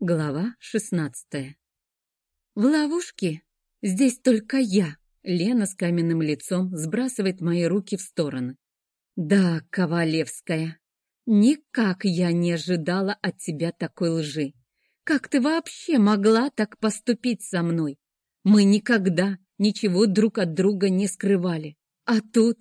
Глава шестнадцатая. В ловушке здесь только я. Лена с каменным лицом сбрасывает мои руки в стороны. Да, Ковалевская, никак я не ожидала от тебя такой лжи. Как ты вообще могла так поступить со мной? Мы никогда ничего друг от друга не скрывали. А тут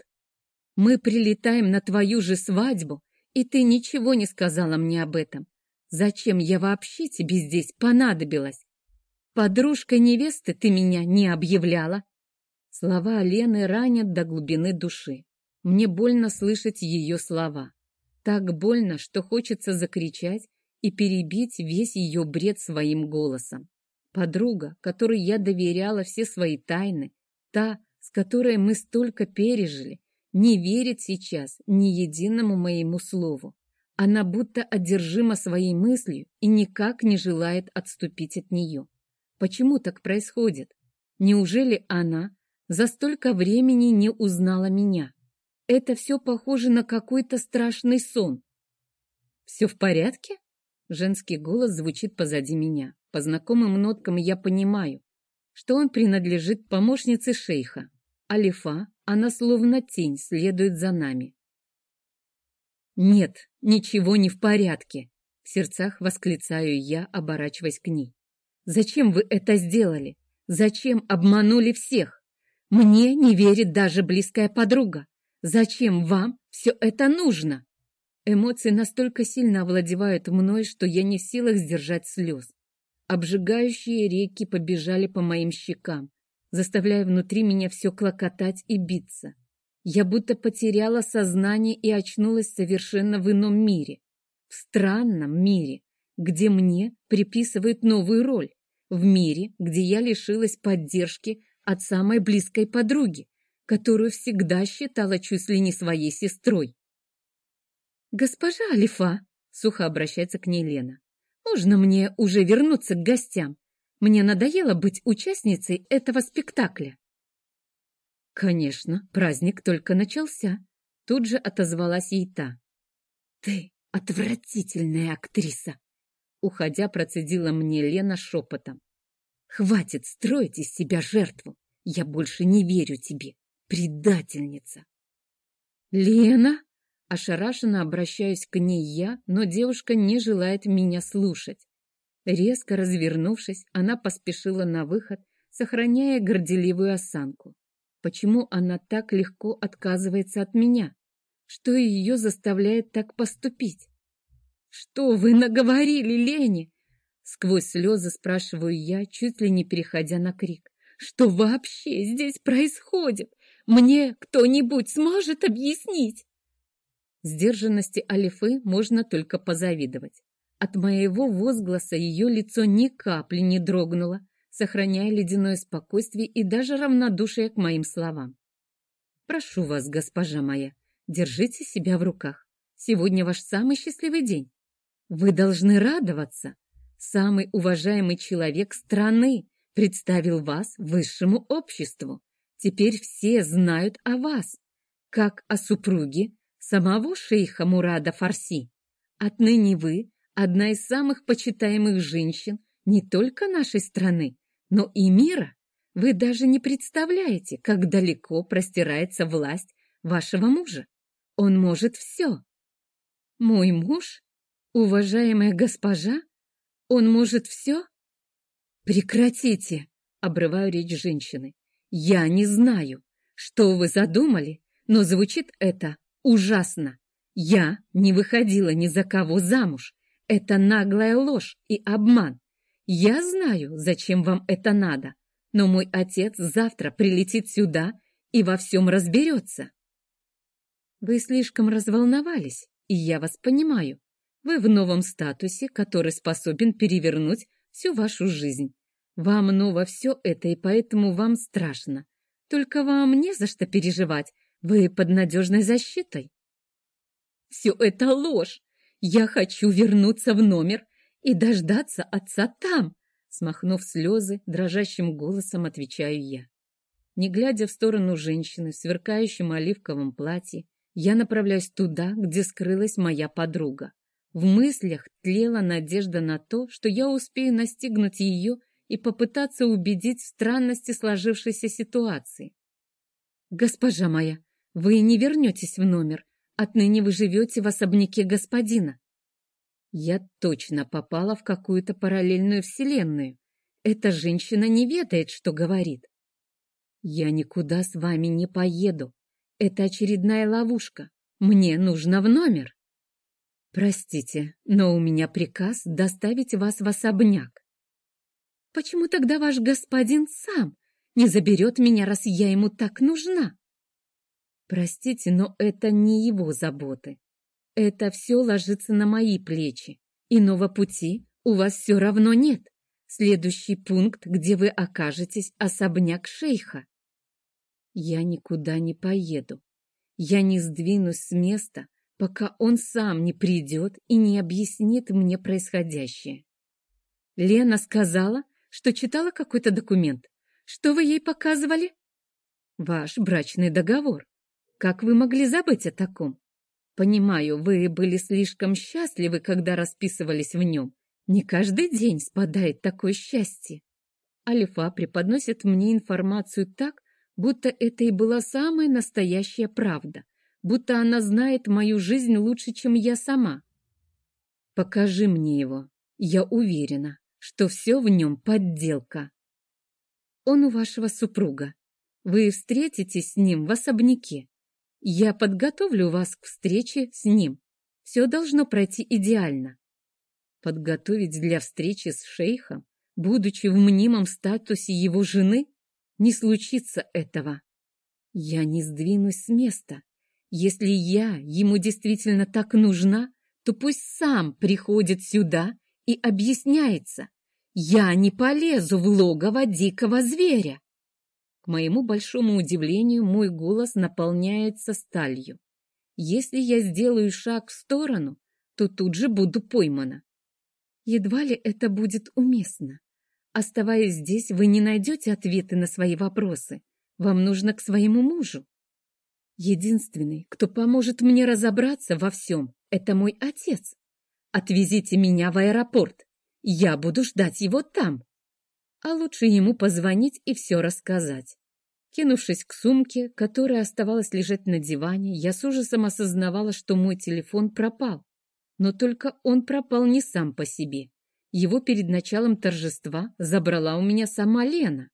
мы прилетаем на твою же свадьбу, и ты ничего не сказала мне об этом. Зачем я вообще тебе здесь понадобилась? Подружкой невесты ты меня не объявляла. Слова Лены ранят до глубины души. Мне больно слышать ее слова. Так больно, что хочется закричать и перебить весь ее бред своим голосом. Подруга, которой я доверяла все свои тайны, та, с которой мы столько пережили, не верит сейчас ни единому моему слову. Она будто одержима своей мыслью и никак не желает отступить от нее. Почему так происходит? Неужели она за столько времени не узнала меня? Это все похоже на какой-то страшный сон. «Все в порядке?» Женский голос звучит позади меня. По знакомым ноткам я понимаю, что он принадлежит помощнице шейха. Алифа, она словно тень, следует за нами. «Нет, ничего не в порядке!» В сердцах восклицаю я, оборачиваясь к ней. «Зачем вы это сделали? Зачем обманули всех? Мне не верит даже близкая подруга. Зачем вам все это нужно?» Эмоции настолько сильно овладевают мной, что я не в силах сдержать слез. Обжигающие реки побежали по моим щекам, заставляя внутри меня все клокотать и биться. Я будто потеряла сознание и очнулась совершенно в ином мире. В странном мире, где мне приписывают новую роль. В мире, где я лишилась поддержки от самой близкой подруги, которую всегда считала чуть ли не своей сестрой. «Госпожа Алифа», — сухо обращается к ней Лена, — «можно мне уже вернуться к гостям? Мне надоело быть участницей этого спектакля». Конечно, праздник только начался. Тут же отозвалась ей та. Ты отвратительная актриса. Уходя, процедила мне Лена шепотом. Хватит строить из себя жертву. Я больше не верю тебе, предательница. Лена? Ошарашенно обращаюсь к ней я, но девушка не желает меня слушать. Резко развернувшись, она поспешила на выход, сохраняя горделивую осанку. Почему она так легко отказывается от меня? Что ее заставляет так поступить? Что вы наговорили, Лене? Сквозь слезы спрашиваю я, чуть ли не переходя на крик. Что вообще здесь происходит? Мне кто-нибудь сможет объяснить? Сдержанности Алифы можно только позавидовать. От моего возгласа ее лицо ни капли не дрогнуло, сохраняя ледяное спокойствие и даже равнодушие к моим словам. «Прошу вас, госпожа моя, держите себя в руках. Сегодня ваш самый счастливый день. Вы должны радоваться. Самый уважаемый человек страны представил вас высшему обществу. Теперь все знают о вас, как о супруге самого шейха Мурада Фарси. Отныне вы одна из самых почитаемых женщин не только нашей страны, но и мира. Вы даже не представляете, как далеко простирается власть вашего мужа. Он может все. Мой муж? Уважаемая госпожа? Он может все? Прекратите, обрываю речь женщины. Я не знаю, что вы задумали, но звучит это ужасно. Я не выходила ни за кого замуж. Это наглая ложь и обман. Я знаю, зачем вам это надо, но мой отец завтра прилетит сюда и во всем разберется. Вы слишком разволновались, и я вас понимаю. Вы в новом статусе, который способен перевернуть всю вашу жизнь. Вам ново все это, и поэтому вам страшно. Только вам не за что переживать, вы под надежной защитой. Все это ложь. Я хочу вернуться в номер и дождаться отца там, смахнув слезы, дрожащим голосом отвечаю я. Не глядя в сторону женщины в сверкающем оливковом платье, я направляюсь туда, где скрылась моя подруга. В мыслях тлела надежда на то, что я успею настигнуть ее и попытаться убедить в странности сложившейся ситуации. «Госпожа моя, вы не вернетесь в номер. Отныне вы живете в особняке господина». Я точно попала в какую-то параллельную вселенную. Эта женщина не ведает, что говорит. Я никуда с вами не поеду. Это очередная ловушка. Мне нужно в номер. Простите, но у меня приказ доставить вас в особняк. Почему тогда ваш господин сам не заберет меня, раз я ему так нужна? Простите, но это не его заботы. Это все ложится на мои плечи. Иного пути у вас все равно нет. Следующий пункт, где вы окажетесь, особняк шейха. Я никуда не поеду. Я не сдвинусь с места, пока он сам не придет и не объяснит мне происходящее. Лена сказала, что читала какой-то документ. Что вы ей показывали? Ваш брачный договор. Как вы могли забыть о таком? Понимаю, вы были слишком счастливы, когда расписывались в нем. Не каждый день спадает такое счастье. Алифа преподносит мне информацию так, будто это и была самая настоящая правда, будто она знает мою жизнь лучше, чем я сама. Покажи мне его. Я уверена, что все в нем подделка. Он у вашего супруга. Вы встретитесь с ним в особняке. Я подготовлю вас к встрече с ним. Все должно пройти идеально. Подготовить для встречи с шейхом, будучи в мнимом статусе его жены? Не случится этого. Я не сдвинусь с места. Если я ему действительно так нужна, то пусть сам приходит сюда и объясняется. Я не полезу в логово дикого зверя. К моему большому удивлению, мой голос наполняется сталью. Если я сделаю шаг в сторону, то тут же буду поймана. Едва ли это будет уместно. Оставаясь здесь, вы не найдете ответы на свои вопросы. Вам нужно к своему мужу. Единственный, кто поможет мне разобраться во всем, это мой отец. Отвезите меня в аэропорт. Я буду ждать его там а лучше ему позвонить и все рассказать. Кинувшись к сумке, которая оставалась лежать на диване, я с ужасом осознавала, что мой телефон пропал. Но только он пропал не сам по себе. Его перед началом торжества забрала у меня сама Лена.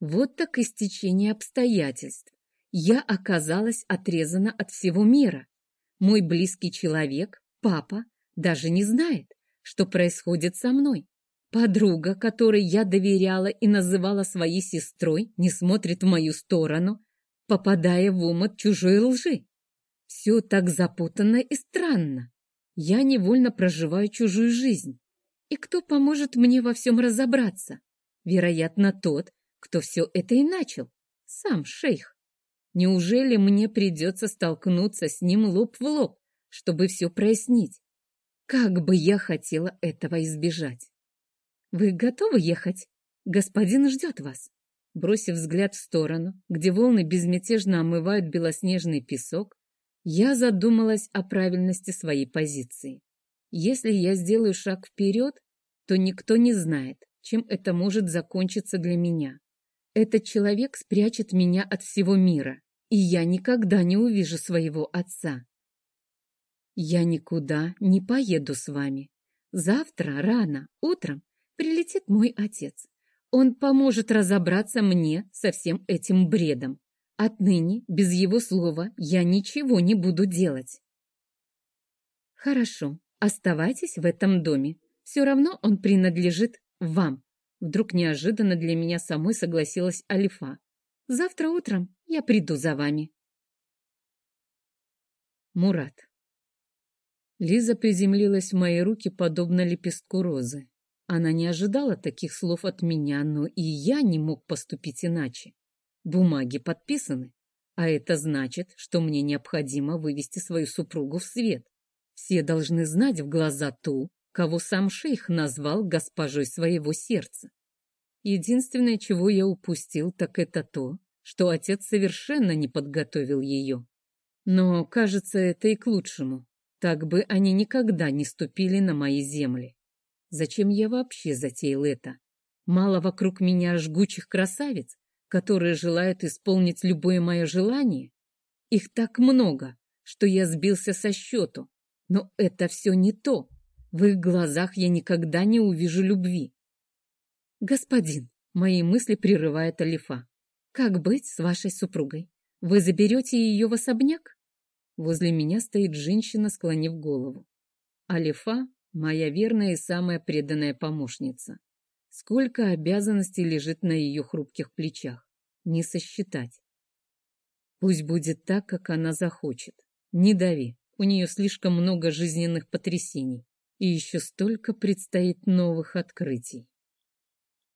Вот так истечение обстоятельств. Я оказалась отрезана от всего мира. Мой близкий человек, папа, даже не знает, что происходит со мной. Подруга, которой я доверяла и называла своей сестрой, не смотрит в мою сторону, попадая в омут чужой лжи. Все так запутанно и странно. Я невольно проживаю чужую жизнь. И кто поможет мне во всем разобраться? Вероятно, тот, кто все это и начал. Сам шейх. Неужели мне придется столкнуться с ним лоб в лоб, чтобы все прояснить? Как бы я хотела этого избежать. «Вы готовы ехать? Господин ждет вас». Бросив взгляд в сторону, где волны безмятежно омывают белоснежный песок, я задумалась о правильности своей позиции. Если я сделаю шаг вперед, то никто не знает, чем это может закончиться для меня. Этот человек спрячет меня от всего мира, и я никогда не увижу своего отца. Я никуда не поеду с вами. Завтра рано, утром, прилетит мой отец. Он поможет разобраться мне со всем этим бредом. Отныне, без его слова, я ничего не буду делать. Хорошо, оставайтесь в этом доме. Все равно он принадлежит вам. Вдруг неожиданно для меня самой согласилась Алифа. Завтра утром я приду за вами. Мурат. Лиза приземлилась в мои руки, подобно лепестку розы. Она не ожидала таких слов от меня, но и я не мог поступить иначе. Бумаги подписаны, а это значит, что мне необходимо вывести свою супругу в свет. Все должны знать в глаза ту, кого сам шейх назвал госпожой своего сердца. Единственное, чего я упустил, так это то, что отец совершенно не подготовил ее. Но, кажется, это и к лучшему. Так бы они никогда не ступили на мои земли. Зачем я вообще затеял это? Мало вокруг меня жгучих красавиц, которые желают исполнить любое мое желание? Их так много, что я сбился со счету. Но это все не то. В их глазах я никогда не увижу любви. Господин, мои мысли прерывает Алифа. Как быть с вашей супругой? Вы заберете ее в особняк? Возле меня стоит женщина, склонив голову. Алифа — моя верная и самая преданная помощница. Сколько обязанностей лежит на ее хрупких плечах. Не сосчитать. Пусть будет так, как она захочет. Не дави, у нее слишком много жизненных потрясений. И еще столько предстоит новых открытий.